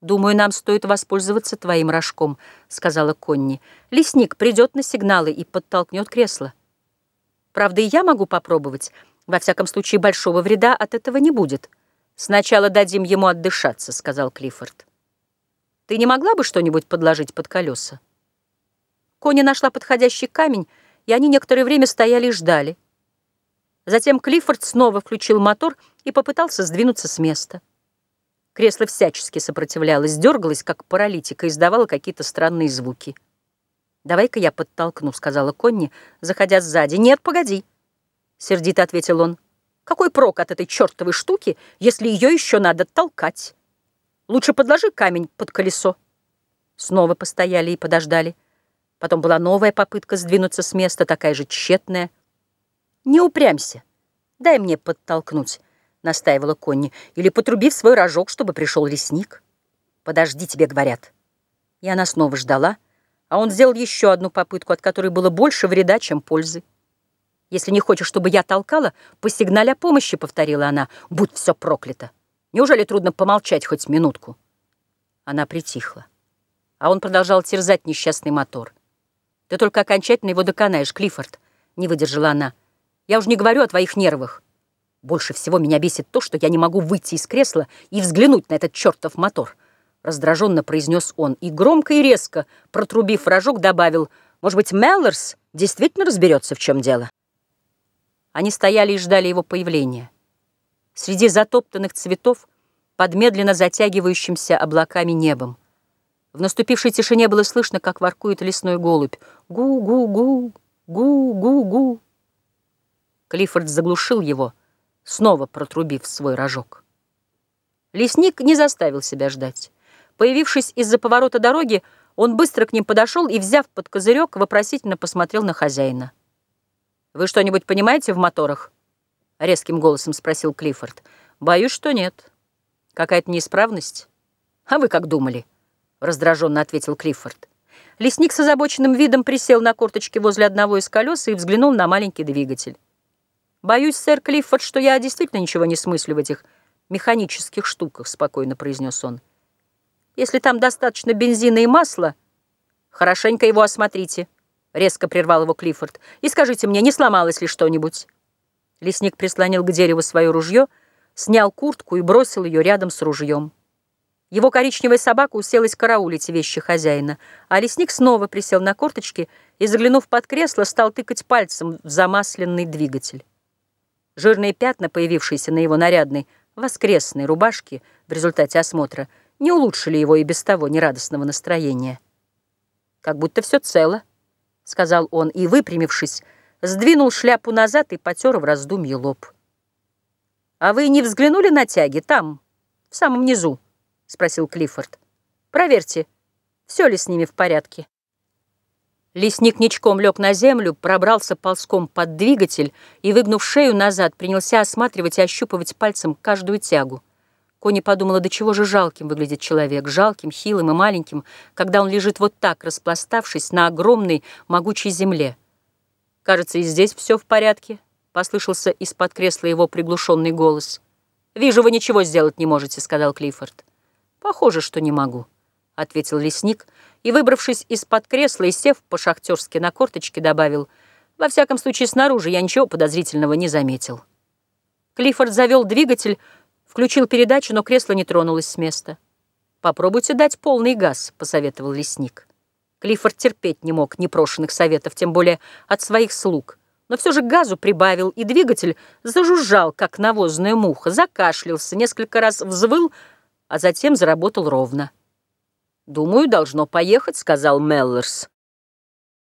«Думаю, нам стоит воспользоваться твоим рожком», — сказала Конни. «Лесник придет на сигналы и подтолкнет кресло. Правда, и я могу попробовать. Во всяком случае, большого вреда от этого не будет. Сначала дадим ему отдышаться», — сказал Клиффорд. «Ты не могла бы что-нибудь подложить под колеса?» Конни нашла подходящий камень, и они некоторое время стояли и ждали. Затем Клиффорд снова включил мотор и попытался сдвинуться с места. Кресло всячески сопротивлялось, дергалось, как паралитика, и издавало какие-то странные звуки. «Давай-ка я подтолкну», — сказала Конни, заходя сзади. «Нет, погоди», — сердито ответил он. «Какой прок от этой чертовой штуки, если ее еще надо толкать? Лучше подложи камень под колесо». Снова постояли и подождали. Потом была новая попытка сдвинуться с места, такая же тщетная. «Не упрямься, дай мне подтолкнуть». — настаивала Конни, — «или потруби в свой рожок, чтобы пришел лесник». «Подожди, тебе говорят». И она снова ждала, а он сделал еще одну попытку, от которой было больше вреда, чем пользы. «Если не хочешь, чтобы я толкала, посигналь о помощи», — повторила она, — «будь все проклято! Неужели трудно помолчать хоть минутку?» Она притихла, а он продолжал терзать несчастный мотор. «Ты только окончательно его доконаешь, Клиффорд», — не выдержала она. «Я уже не говорю о твоих нервах». Больше всего меня бесит то, что я не могу выйти из кресла и взглянуть на этот чертов мотор. Раздраженно произнес он и громко и резко, протрубив рожок, добавил, может быть, Меллорс действительно разберется, в чем дело. Они стояли и ждали его появления. Среди затоптанных цветов, под медленно затягивающимся облаками небом. В наступившей тишине было слышно, как воркует лесной голубь. Гу-гу-гу, гу-гу-гу. Клиффорд заглушил его — снова протрубив свой рожок. Лесник не заставил себя ждать. Появившись из-за поворота дороги, он быстро к ним подошел и, взяв под козырек, вопросительно посмотрел на хозяина. «Вы что-нибудь понимаете в моторах?» — резким голосом спросил Клиффорд. «Боюсь, что нет. Какая-то неисправность?» «А вы как думали?» — раздраженно ответил Клиффорд. Лесник с озабоченным видом присел на корточки возле одного из колес и взглянул на маленький двигатель. «Боюсь, сэр Клиффорд, что я действительно ничего не смыслю в этих механических штуках», — спокойно произнес он. «Если там достаточно бензина и масла, хорошенько его осмотрите», — резко прервал его Клиффорд. «И скажите мне, не сломалось ли что-нибудь?» Лесник прислонил к дереву свое ружье, снял куртку и бросил ее рядом с ружьем. Его коричневая собака уселась караулить вещи хозяина, а лесник снова присел на корточки и, заглянув под кресло, стал тыкать пальцем в замасленный двигатель. Жирные пятна, появившиеся на его нарядной воскресной рубашке в результате осмотра, не улучшили его и без того нерадостного настроения. «Как будто все цело», — сказал он, и, выпрямившись, сдвинул шляпу назад и потер в раздумье лоб. «А вы не взглянули на тяги там, в самом низу?» — спросил Клиффорд. «Проверьте, все ли с ними в порядке». Лесник ничком лег на землю, пробрался ползком под двигатель и, выгнув шею назад, принялся осматривать и ощупывать пальцем каждую тягу. Кони подумала, до чего же жалким выглядит человек, жалким, хилым и маленьким, когда он лежит вот так, распластавшись на огромной, могучей земле. «Кажется, и здесь все в порядке», — послышался из-под кресла его приглушенный голос. «Вижу, вы ничего сделать не можете», — сказал Клиффорд. «Похоже, что не могу», — ответил лесник, — и, выбравшись из-под кресла и сев по-шахтерски на корточке, добавил, «Во всяком случае, снаружи я ничего подозрительного не заметил». Клиффорд завел двигатель, включил передачу, но кресло не тронулось с места. «Попробуйте дать полный газ», — посоветовал лесник. Клиффорд терпеть не мог непрошенных советов, тем более от своих слуг. Но все же газу прибавил, и двигатель зажужжал, как навозная муха, закашлялся, несколько раз взвыл, а затем заработал ровно. «Думаю, должно поехать», — сказал Меллерс.